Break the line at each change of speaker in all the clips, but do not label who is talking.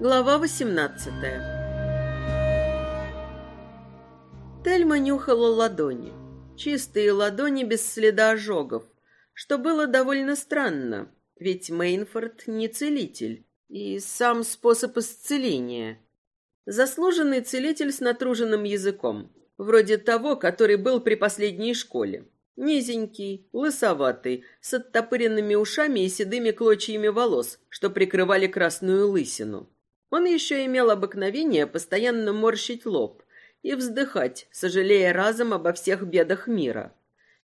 Глава 18 Тельма нюхала ладони. Чистые ладони без следа ожогов, что было довольно странно, ведь Мейнфорд не целитель, и сам способ исцеления. Заслуженный целитель с натруженным языком, вроде того, который был при последней школе. Низенький, лысоватый, с оттопыренными ушами и седыми клочьями волос, что прикрывали красную лысину. Он еще имел обыкновение постоянно морщить лоб и вздыхать, сожалея разом обо всех бедах мира.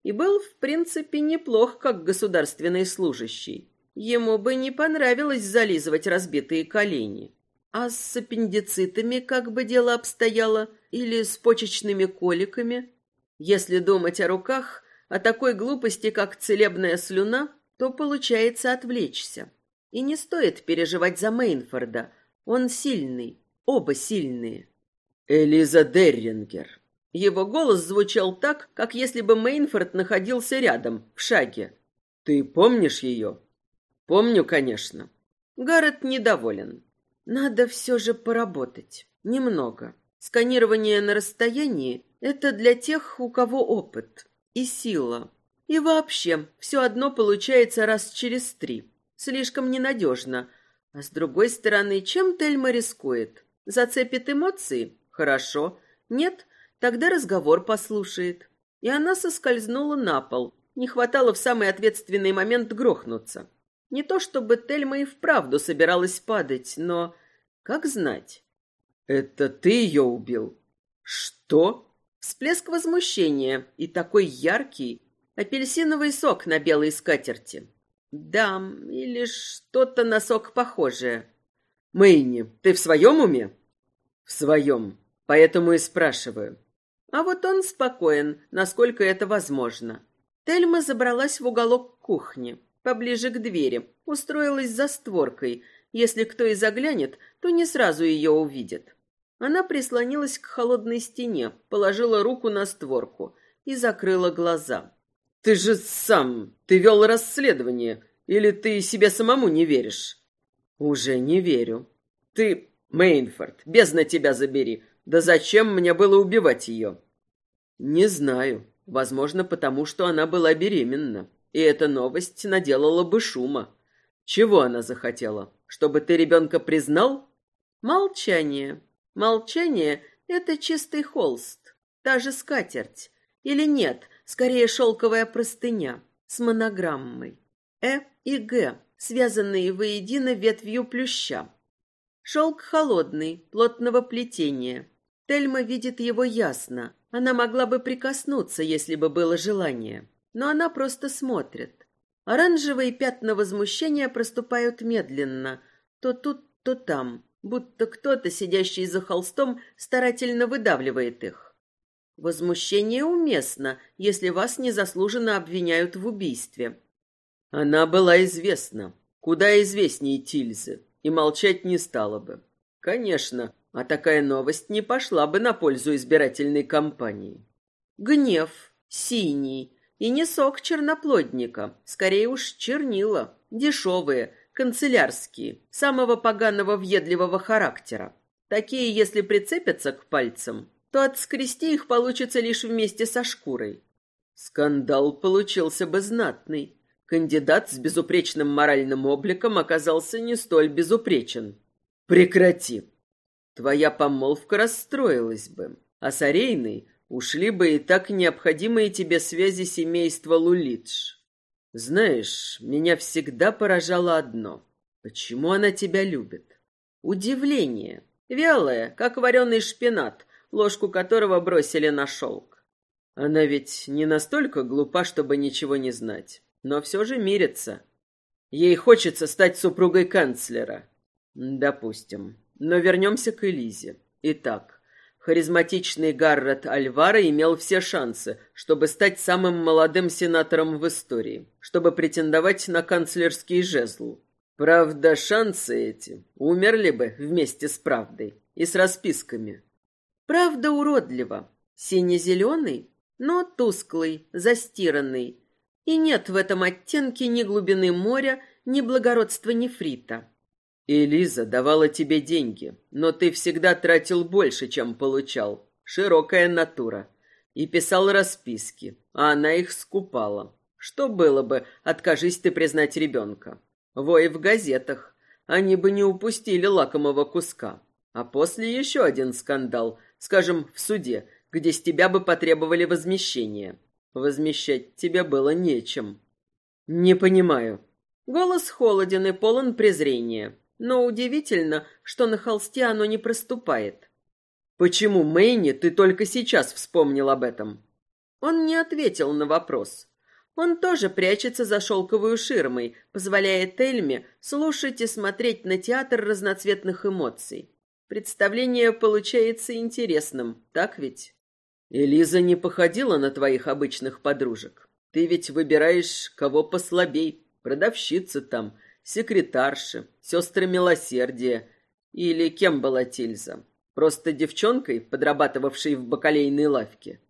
И был, в принципе, неплох как государственный служащий. Ему бы не понравилось зализывать разбитые колени. А с аппендицитами как бы дело обстояло? Или с почечными коликами? Если думать о руках, о такой глупости, как целебная слюна, то получается отвлечься. И не стоит переживать за Мейнфорда – он сильный, оба сильные.
Элиза Деррингер.
Его голос звучал так, как если бы Мейнфорд находился рядом, в шаге.
Ты помнишь ее? Помню, конечно.
Гаррет недоволен. Надо все же поработать. Немного. Сканирование на расстоянии — это для тех, у кого опыт и сила. И вообще, все одно получается раз через три. Слишком ненадежно — а с другой стороны, чем Тельма рискует? Зацепит эмоции? Хорошо. Нет? Тогда разговор послушает. И она соскользнула на пол. Не хватало в самый ответственный момент грохнуться. Не то чтобы Тельма и вправду собиралась падать, но... Как знать?
«Это ты ее убил?» «Что?»
Всплеск возмущения и такой яркий. Апельсиновый сок на белой скатерти. Да, или что-то на сок похожее.
Мэйни, ты в своем уме? В своем. Поэтому и спрашиваю.
А вот он спокоен, насколько это возможно. Тельма забралась в уголок кухни, поближе к двери, устроилась за створкой. Если кто и заглянет, то не сразу ее увидит. Она прислонилась к холодной стене, положила руку на створку и закрыла глаза.
Ты же сам, ты вел расследование, или ты себе самому не веришь? Уже не верю. Ты, Мейнфорд, бездна тебя забери. Да зачем мне было убивать ее? Не знаю. Возможно, потому что она была беременна. И эта новость наделала бы шума. Чего она захотела? Чтобы ты ребенка признал?
Молчание. Молчание — это чистый холст. Та же скатерть. Или нет, скорее шелковая простыня с монограммой. Э и Г, связанные воедино ветвью плюща. Шелк холодный, плотного плетения. Тельма видит его ясно. Она могла бы прикоснуться, если бы было желание. Но она просто смотрит. Оранжевые пятна возмущения проступают медленно. То тут, то там. Будто кто-то, сидящий за холстом, старательно выдавливает их. Возмущение уместно, если вас незаслуженно обвиняют в убийстве.
Она была известна, куда известнее Тильзы, и молчать не стала бы. Конечно, а такая новость не пошла бы на пользу избирательной кампании.
Гнев, синий, и не сок черноплодника, скорее уж чернила, дешевые, канцелярские, самого поганого въедливого характера. Такие, если прицепятся к пальцам, то отскрести их получится лишь вместе со шкурой.
Скандал получился бы знатный. Кандидат с безупречным моральным обликом оказался не столь безупречен. Прекрати. Твоя помолвка расстроилась бы, а с Арейной ушли бы и так необходимые тебе связи семейства Лулидж. Знаешь, меня всегда поражало одно. Почему она тебя любит?
Удивление. Вялое, как вареный шпинат, ложку которого бросили на шелк.
Она ведь не настолько глупа, чтобы ничего не знать, но все же мирится. Ей хочется стать супругой канцлера. Допустим. Но вернемся к Элизе. Итак, харизматичный Гаррет Альвара имел все шансы, чтобы стать самым молодым сенатором в истории, чтобы претендовать на канцлерский жезл. Правда, шансы эти умерли бы вместе с правдой и с расписками.
Правда, уродливо. Сине-зеленый, но тусклый, застиранный. И нет в этом оттенке ни глубины моря, ни благородства нефрита.
Элиза давала тебе деньги, но ты всегда тратил больше, чем получал. Широкая натура. И писал расписки, а она их скупала. Что было бы, откажись ты признать ребенка? Вой в газетах. Они бы не упустили лакомого куска. А после еще один скандал, скажем, в суде, где с тебя бы потребовали возмещения. Возмещать тебе было нечем. Не понимаю.
Голос холоден и полон презрения, но удивительно, что на холсте оно не проступает.
Почему, Мэйни, ты только сейчас вспомнил об этом?
Он не ответил на вопрос. Он тоже прячется за шелковую ширмой, позволяя Тельме слушать и смотреть на театр разноцветных эмоций. Представление получается интересным, так ведь?
Элиза не походила на твоих обычных подружек. Ты ведь выбираешь кого послабей. Продавщицы там, секретарши, сестры милосердия. Или кем была Тильза? Просто девчонкой, подрабатывавшей в бакалейной лавке.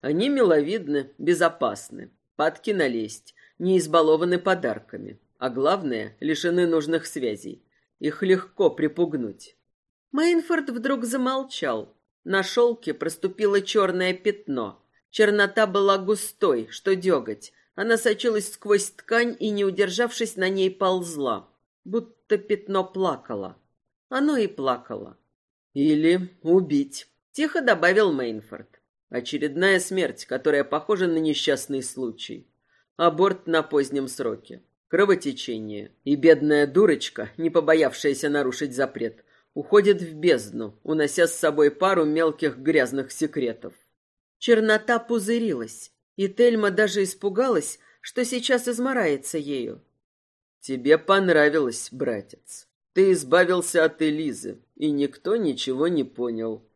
Они миловидны, безопасны, падки налезть, не избалованы подарками, а главное, лишены нужных связей. Их легко припугнуть.
Мейнфорд вдруг замолчал, на шелке проступило черное пятно. Чернота была густой, что деготь. Она сочилась сквозь ткань и, не удержавшись, на ней ползла. Будто пятно плакало. Оно и плакало.
«Или убить», —
тихо добавил Мейнфорд.
«Очередная смерть, которая похожа на несчастный случай. Аборт на позднем сроке. Кровотечение. И бедная дурочка, не побоявшаяся нарушить запрет, уходит в бездну, унося с собой пару мелких грязных секретов.
Чернота пузырилась, и Тельма даже испугалась, что сейчас изморается ею.
Тебе понравилось, братец. Ты избавился от Элизы, и никто ничего не понял.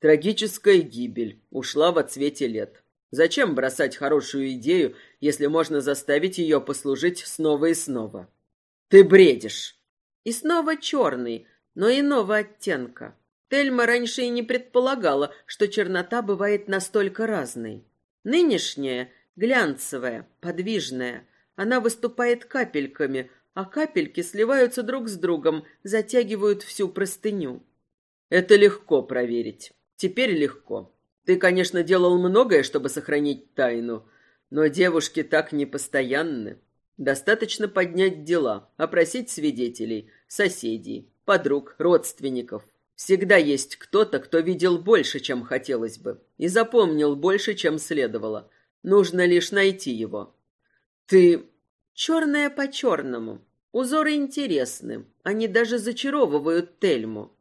Трагическая гибель ушла в отсвете лет. Зачем бросать хорошую идею, если можно заставить ее послужить снова и снова? Ты бредишь.
И снова черный, но иного оттенка. Тельма раньше и не предполагала, что чернота бывает настолько разной. Нынешняя глянцевая, подвижная. Она выступает капельками, а капельки сливаются друг с другом, затягивают всю простыню.
Это легко проверить. Теперь легко. Ты, конечно, делал многое, чтобы сохранить тайну, но девушки так непостоянны. Достаточно поднять дела, опросить свидетелей, соседей, подруг, родственников. Всегда есть кто-то, кто видел больше, чем хотелось бы, и запомнил больше, чем следовало. Нужно лишь найти его. Ты...
Черное по черному. Узоры интересны. Они даже зачаровывают Тельму.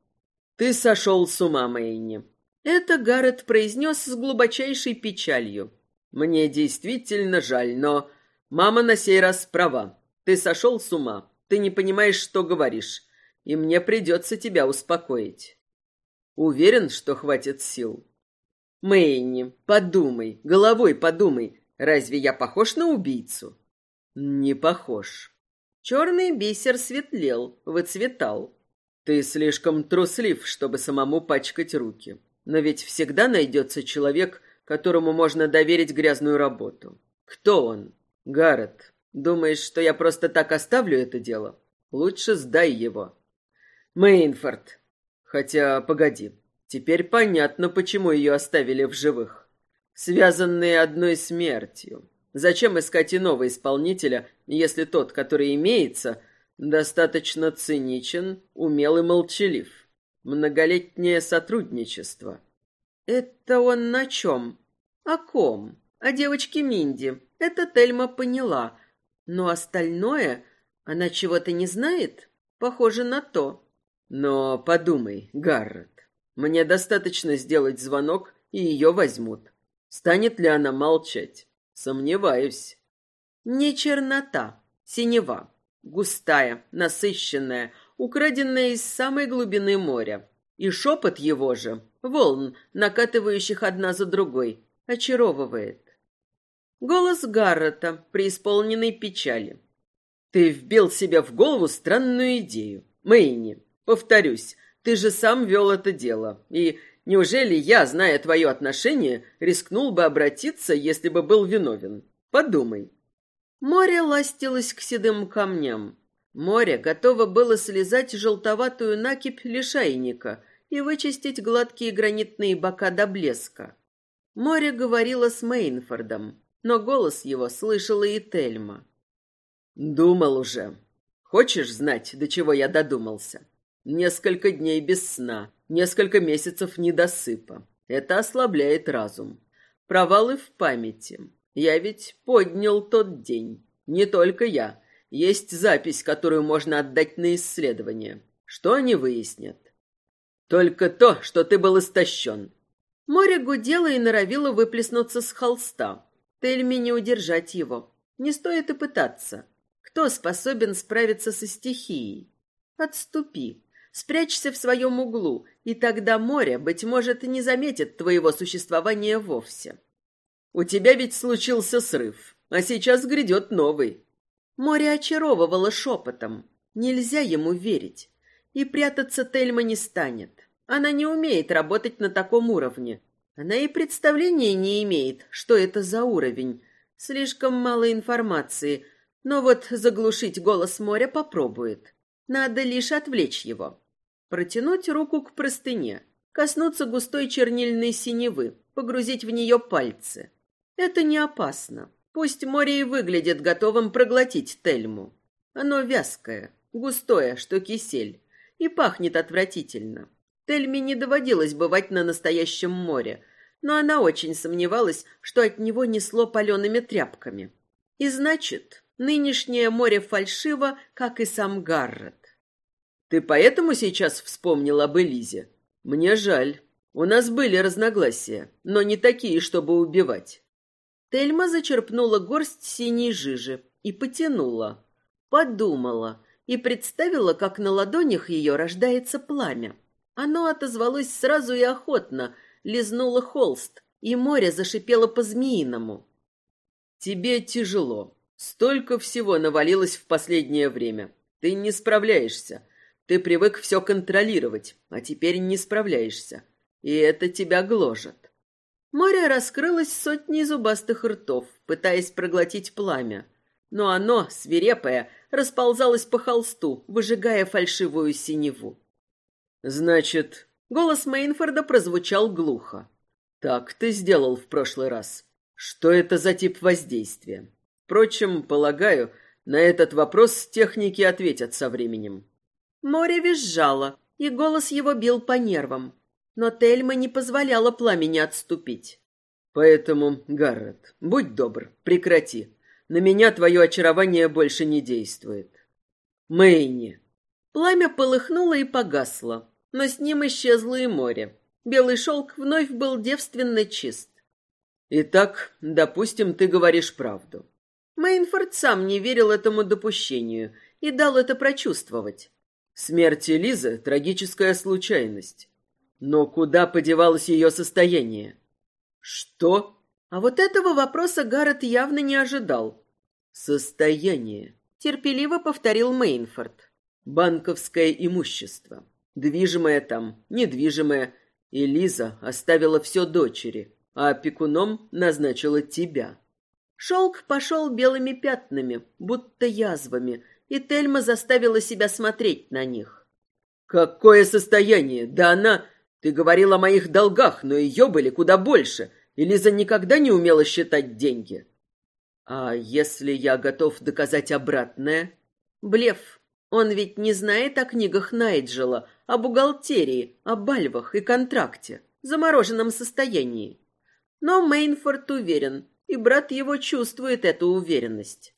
Ты сошел с ума, Мэйни.
Это Гаррет произнес с глубочайшей печалью.
Мне действительно жаль, но... Мама на сей раз права. Ты сошел с ума. Ты не понимаешь, что говоришь и мне придется тебя успокоить. Уверен, что хватит сил. Мэйни, подумай, головой подумай, разве я похож на убийцу? Не похож.
Черный бисер светлел, выцветал.
Ты слишком труслив, чтобы самому пачкать руки. Но ведь всегда найдется человек, которому можно доверить грязную работу. Кто он? Гаррет. Думаешь, что я просто так оставлю это дело? Лучше сдай его. Мейнфорд. Хотя, погоди, теперь понятно, почему ее оставили в живых. Связанные одной смертью. Зачем искать иного исполнителя, если тот, который имеется, достаточно циничен, умел и молчалив? Многолетнее сотрудничество.
Это он на чем? О ком? О девочке Минди. Это Тельма поняла. Но остальное она чего-то не знает? Похоже на то.
Но подумай, Гаррет, мне достаточно сделать звонок, и ее возьмут. Станет ли она молчать? Сомневаюсь.
Не чернота, синева, густая, насыщенная, украденная из самой глубины моря. И шепот его же, волн, накатывающих одна за другой, очаровывает. Голос Гаррета, преисполненный печали.
Ты вбил себе в голову странную идею. Мэйни, Повторюсь, ты же сам вел это дело. И неужели я, зная твое отношение, рискнул бы обратиться, если бы был виновен? Подумай.
Море ластилось к седым камням. Море готово было слезать желтоватую накипь лишайника и вычистить гладкие гранитные бока до блеска. Море говорило с Мейнфордом, но голос его слышала и Тельма.
«Думал уже. Хочешь знать, до чего я додумался? Несколько дней без сна, несколько месяцев недосыпа. Это ослабляет разум. Провалы в памяти. Я ведь поднял тот день. Не только я. Есть запись, которую можно отдать на исследование. Что они выяснят? Только то, что ты был истощен.
Море гудело и норовило выплеснуться с холста. Тельми не удержать его. Не стоит и пытаться. Кто способен справиться со стихией? Отступи. Спрячься в своем углу, и тогда море, быть может, не заметит твоего существования вовсе.
У тебя ведь случился срыв, а сейчас грядет новый.
Море очаровывало шепотом. Нельзя ему верить. И прятаться Тельма не станет. Она не умеет работать на таком уровне. Она и представления не имеет, что это за уровень. Слишком мало информации. Но вот заглушить голос моря попробует. Надо лишь отвлечь его. Протянуть руку к простыне. Коснуться густой чернильной синевы. Погрузить в нее пальцы. Это не опасно. Пусть море и выглядит готовым проглотить Тельму. Оно вязкое, густое, что кисель, и пахнет отвратительно. Тельме не доводилось бывать на настоящем море, но она очень сомневалась, что от него несло палеными тряпками. И значит, нынешнее море фальшиво, как и сам Гаррет.
«Ты поэтому сейчас вспомнил об Элизе? Мне жаль. У нас были разногласия, но не такие, чтобы убивать.
Тельма зачерпнула горсть синей жижи и потянула. Подумала и представила, как на ладонях ее рождается пламя. Оно отозвалось сразу и охотно, лизнуло холст, и море зашипело по-змеиному.
«Тебе тяжело. Столько всего навалилось в последнее время. Ты не справляешься. Ты привык все контролировать, а теперь не справляешься. И это тебя гложет.
Море раскрылось сотней зубастых ртов, пытаясь проглотить пламя. Но оно, свирепое, расползалось по холсту, выжигая фальшивую синеву.
«Значит...» — голос Мейнфорда прозвучал глухо. «Так ты сделал в прошлый раз. Что это за тип воздействия? Впрочем, полагаю, на этот вопрос техники ответят со временем».
Море визжало, и голос его бил по нервам но Тельма не позволяла пламени отступить.
Поэтому, Гаррет, будь добр, прекрати. На меня твое очарование больше не действует. Мэйни.
Пламя полыхнуло и погасло, но с ним исчезло и море. Белый шелк вновь был девственно чист.
Итак, допустим, ты говоришь правду.
Мейнфорд сам не верил этому допущению и дал это прочувствовать.
Смерть Элизы — трагическая случайность. Но куда подевалось ее состояние? Что?
А вот этого вопроса Гаррет явно не ожидал.
Состояние,
терпеливо повторил Мейнфорд.
Банковское имущество. Движимое там, недвижимое. И Лиза оставила все дочери, а опекуном назначила тебя.
Шелк пошел белыми пятнами, будто язвами, и Тельма заставила себя смотреть на них.
«Какое состояние? Да она...» Ты говорил о моих долгах, но ее были куда больше, и Лиза никогда не умела считать деньги. А если я готов доказать обратное?
Блеф. Он ведь не знает о книгах Найджела, о бухгалтерии, о бальвах и контракте, замороженном состоянии. Но Мейнфорд уверен, и брат его чувствует эту уверенность.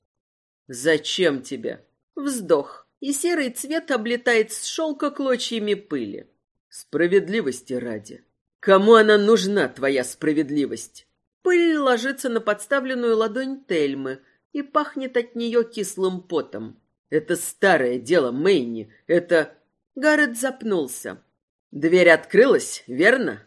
«Зачем тебе?»
Вздох, и серый цвет облетает с шелка клочьями пыли.
Справедливости ради. Кому она нужна, твоя справедливость?
Пыль ложится на подставленную ладонь Тельмы и пахнет от нее кислым потом.
Это старое дело, Мэйни. Это...
Гаррет запнулся.
Дверь открылась, верно?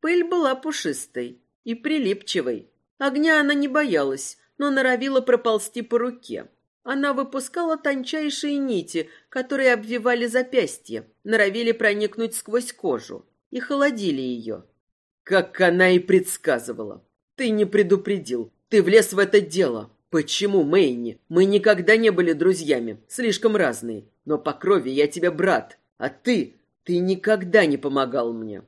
Пыль была пушистой и прилипчивой. Огня она не боялась, но норовила проползти по руке. Она выпускала тончайшие нити, которые обвивали запястье, норовили проникнуть сквозь кожу и холодили ее.
Как она и предсказывала. Ты не предупредил. Ты влез в это дело. Почему, Мэйни? Мы никогда не были друзьями, слишком разные. Но по крови я тебе брат, а ты, ты никогда не помогал мне.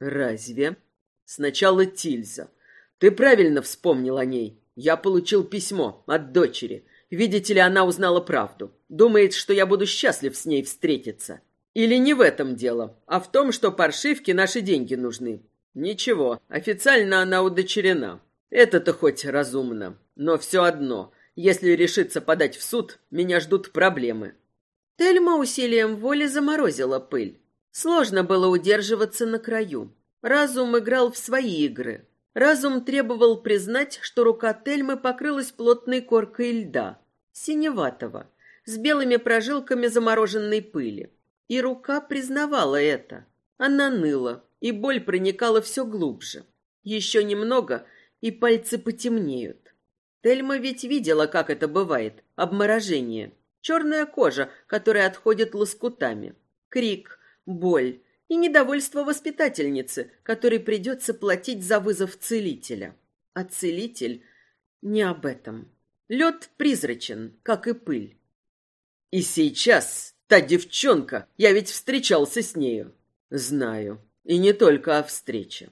Разве? Сначала Тильза. Ты правильно вспомнил о ней. Я получил письмо от дочери. Видите ли, она узнала правду. Думает, что я буду счастлив с ней встретиться. Или не в этом дело, а в том, что паршивке наши деньги нужны. Ничего, официально она удочерена. Это-то хоть разумно. Но все одно, если решиться подать в суд, меня ждут проблемы.
Тельма усилием воли заморозила пыль. Сложно было удерживаться на краю. Разум играл в свои игры. Разум требовал признать, что рука Тельмы покрылась плотной коркой льда, синеватого, с белыми прожилками замороженной пыли. И рука признавала это. Она ныла, и боль проникала все глубже. Еще немного, и пальцы потемнеют. Тельма ведь видела, как это бывает, обморожение. Черная кожа, которая отходит лоскутами. Крик, боль и недовольство воспитательницы, которой придется платить за вызов целителя. А целитель не об этом. Лед призрачен, как и пыль.
И сейчас та девчонка, я ведь встречался с нею. Знаю. И не только о встрече.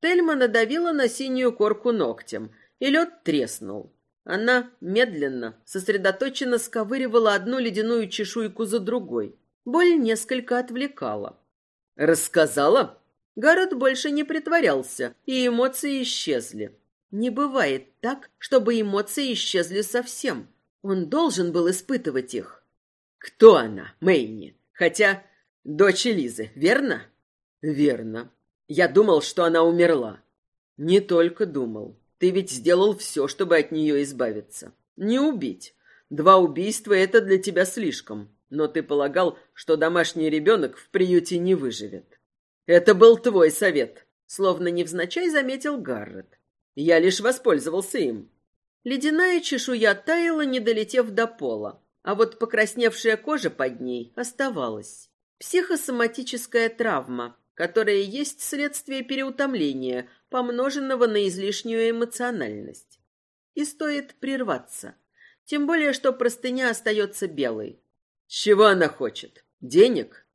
Тельма надавила на синюю корку ногтем, и лед треснул. Она медленно, сосредоточенно сковыривала одну ледяную чешуйку за другой. Боль несколько отвлекала.
«Рассказала?»
Гаррет больше не притворялся, и эмоции исчезли. Не бывает так, чтобы эмоции исчезли совсем. Он должен был испытывать их.
«Кто она, Мэйни? Хотя дочь Лизы, верно?» «Верно. Я думал, что она умерла». «Не только думал. Ты ведь сделал все, чтобы от нее избавиться. Не убить. Два убийства — это для тебя слишком. Но ты полагал, что домашний ребенок в приюте не выживет. Это был твой совет, словно невзначай заметил Гаррет. Я лишь воспользовался им.
Ледяная чешуя таяла, не долетев до пола, а вот покрасневшая кожа под ней оставалась. Психосоматическая травма, которая есть следствие переутомления, помноженного на излишнюю эмоциональность. И стоит прерваться. Тем более, что простыня остается белой.
Чего она хочет? Денег?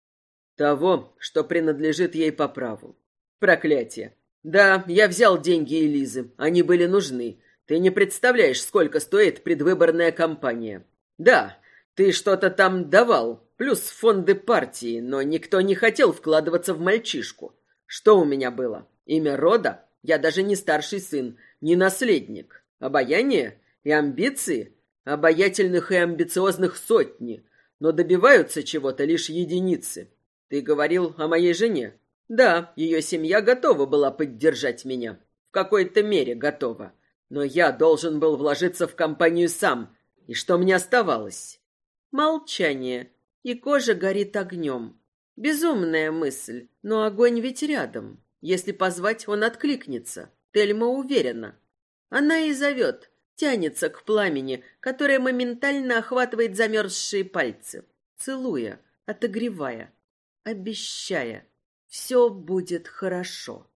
Того, что принадлежит ей по праву. Проклятие. Да, я взял деньги Элизы, они были нужны. Ты не представляешь, сколько стоит предвыборная кампания. Да, ты что-то там давал, плюс фонды партии, но никто не хотел вкладываться в мальчишку. Что у меня было? Имя рода? Я даже не старший сын, не наследник. Обаяние и амбиции? Обаятельных и амбициозных сотни но добиваются чего-то лишь единицы. Ты говорил о моей жене? Да, ее семья готова была поддержать меня. В какой-то мере готова. Но я должен был вложиться в компанию сам. И что мне оставалось?
Молчание. И кожа горит огнем. Безумная мысль, но огонь ведь рядом. Если позвать, он откликнется. Тельма уверена. Она и зовет, тянется к пламени, которое моментально охватывает замерзшие пальцы, целуя, отогревая, обещая. Все будет хорошо.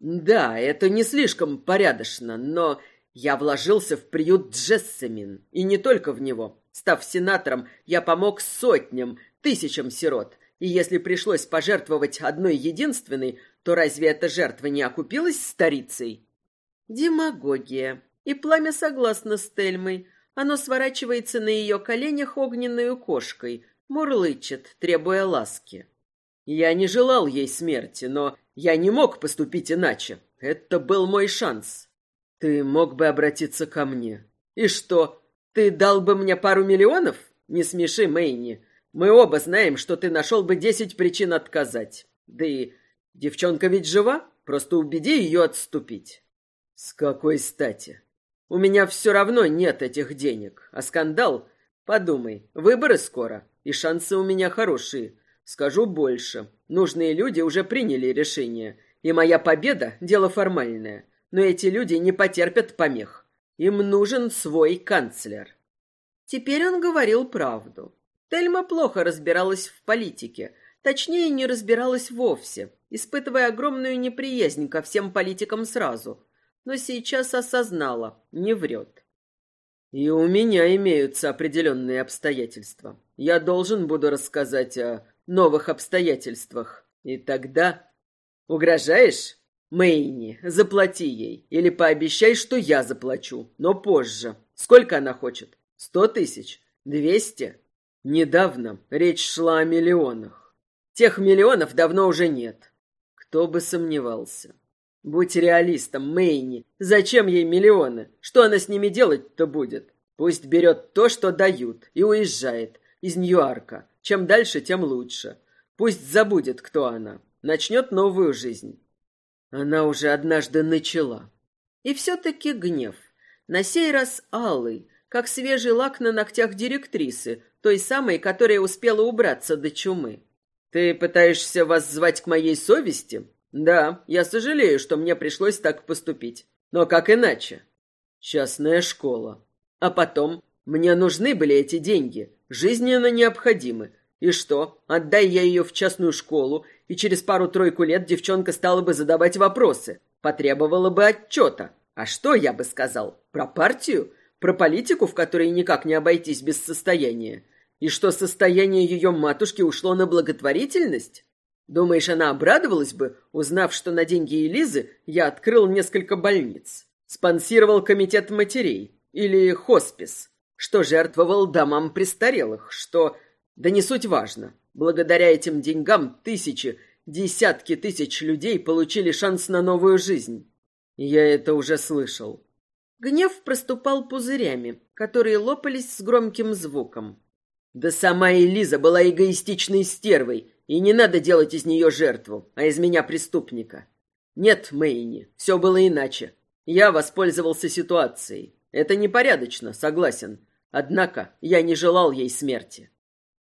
Да, это не слишком порядочно, но я вложился в приют Джессамин, и не только в него. Став сенатором, я помог сотням, тысячам сирот, и если пришлось пожертвовать одной единственной, то разве эта жертва не окупилась старицей?
Демагогия. И пламя согласно с Тельмой. Оно сворачивается на ее коленях огненной кошкой, мурлычет, требуя ласки.
Я не желал ей смерти, но я не мог поступить иначе. Это был мой шанс. Ты мог бы обратиться ко мне. И что, ты дал бы мне пару миллионов? Не смеши, Мэйни. Мы оба знаем, что ты нашел бы десять причин отказать. Да и девчонка ведь жива, просто убеди ее отступить. С какой стати? У меня все равно нет этих денег. А скандал? Подумай, выборы скоро, и шансы у меня хорошие. Скажу больше. Нужные люди уже приняли решение, и моя победа — дело формальное. Но эти люди не потерпят помех. Им нужен свой канцлер.
Теперь он говорил правду. Тельма плохо разбиралась в политике, точнее, не разбиралась вовсе, испытывая огромную неприязнь ко всем политикам сразу — но сейчас осознала, не врет.
И у меня имеются определенные обстоятельства. Я должен буду рассказать о новых обстоятельствах. И тогда... Угрожаешь? Мэйни, заплати ей. Или пообещай, что я заплачу, но позже. Сколько она хочет? Сто тысяч? Двести? Недавно речь шла о миллионах. Тех миллионов давно уже нет. Кто бы сомневался. Будь реалистом, Мэйни. Зачем ей миллионы? Что она с ними делать-то будет? Пусть берет то, что дают, и уезжает из Ньюарка. Чем дальше, тем лучше. Пусть забудет, кто она. Начнет новую жизнь. Она уже однажды начала.
И все-таки гнев. На сей раз алый, как свежий лак на ногтях директрисы, той самой, которая успела убраться до чумы.
«Ты пытаешься вас звать к моей совести?» «Да, я сожалею, что мне пришлось так поступить. Но как иначе?» «Частная школа. А потом, мне нужны были эти деньги, жизненно необходимы. И что, отдай я ее в частную школу, и через пару-тройку лет девчонка стала бы задавать вопросы, потребовала бы отчета. А что я бы сказал? Про партию? Про политику, в которой никак не обойтись без состояния? И что состояние ее матушки ушло на благотворительность? Думаешь, она обрадовалась бы, узнав, что на деньги Элизы я открыл несколько больниц? Спонсировал комитет матерей или хоспис? Что жертвовал домам престарелых? Что... Да не суть важно. Благодаря этим деньгам тысячи, десятки тысяч людей получили шанс на новую жизнь. Я это уже слышал.
Гнев проступал пузырями, которые лопались с громким звуком.
Да сама Элиза была эгоистичной стервой, и не надо делать из нее жертву, а из меня преступника. Нет, Мэйни, все было иначе. Я воспользовался ситуацией. Это непорядочно, согласен. Однако я не желал ей смерти.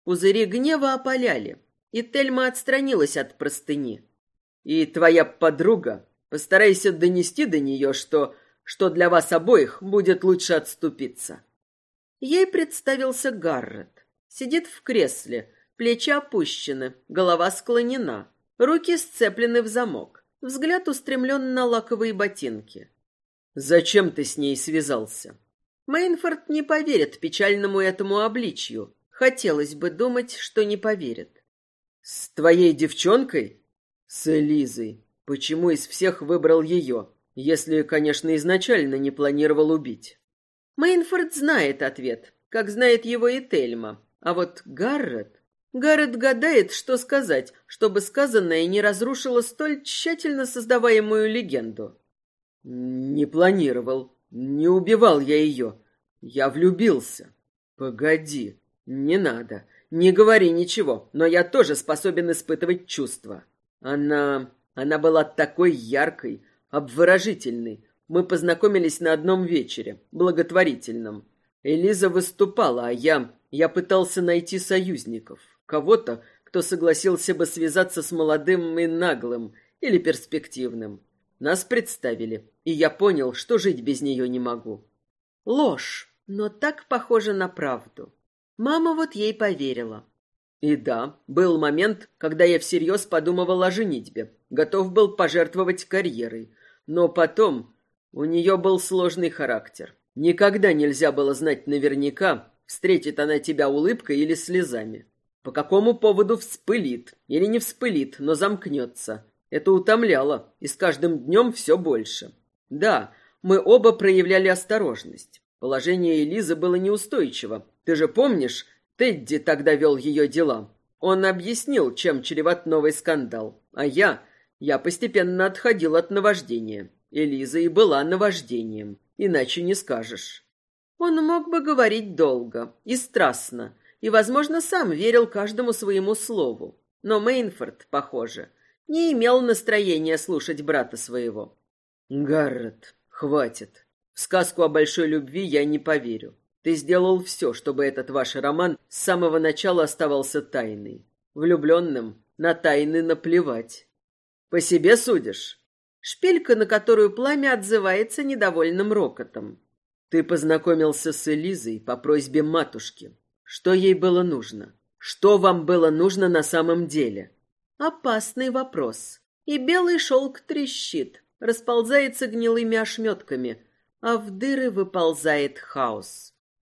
Пузыри гнева опаляли, и Тельма отстранилась от простыни.
И твоя подруга, постарайся донести до нее, что, что для вас обоих будет лучше отступиться.
Ей представился Гаррет. Сидит в кресле, плечи опущены, голова склонена, руки сцеплены в замок, взгляд устремлен на лаковые ботинки.
«Зачем ты с ней связался?»
Мейнфорд не поверит печальному этому обличью. Хотелось бы думать, что не поверит.
«С твоей девчонкой?» «С Элизой. Почему из всех выбрал ее, если, конечно, изначально не планировал убить?»
Мейнфорд знает ответ, как знает его и Тельма. А вот Гаррет... Гаррет гадает, что сказать, чтобы сказанное не разрушило столь тщательно создаваемую легенду.
«Не планировал. Не убивал я ее. Я влюбился. Погоди, не надо. Не говори ничего, но я тоже способен испытывать чувства. Она... она была такой яркой, обворожительной. Мы познакомились на одном вечере, благотворительном. Элиза выступала, а я... я пытался найти союзников. Кого-то, кто согласился бы связаться с молодым и наглым или перспективным. Нас представили, и я понял, что жить без нее не могу.
Ложь, но так похоже на правду. Мама вот ей поверила.
И да, был момент, когда я всерьез подумывал о женитьбе, готов был пожертвовать карьерой. Но потом у нее был сложный характер. Никогда нельзя было знать наверняка, встретит она тебя улыбкой или слезами. По какому поводу вспылит или не вспылит, но замкнется. Это утомляло, и с каждым днем все больше. Да, мы оба проявляли осторожность. Положение Элизы было неустойчиво. Ты же помнишь, Тедди тогда вел ее дела. Он объяснил, чем чреват новый скандал. А я... Я постепенно отходил от наваждения. Элиза и была наваждением. Иначе не скажешь.
Он мог бы говорить долго и страстно, и, возможно, сам верил каждому своему слову. Но Мейнфорд, похоже, не имел настроения слушать брата своего.
«Гаррет, хватит. В сказку о большой любви я не поверю. Ты сделал все, чтобы этот ваш роман с самого начала оставался тайной. Влюбленным на тайны наплевать. По себе судишь?»
Шпилька, на которую пламя отзывается недовольным рокотом.
«Ты познакомился с Элизой по просьбе матушки. Что ей было нужно? Что вам было нужно на самом деле?»
Опасный вопрос. И белый шелк трещит, расползается гнилыми ошметками, а в дыры выползает хаос.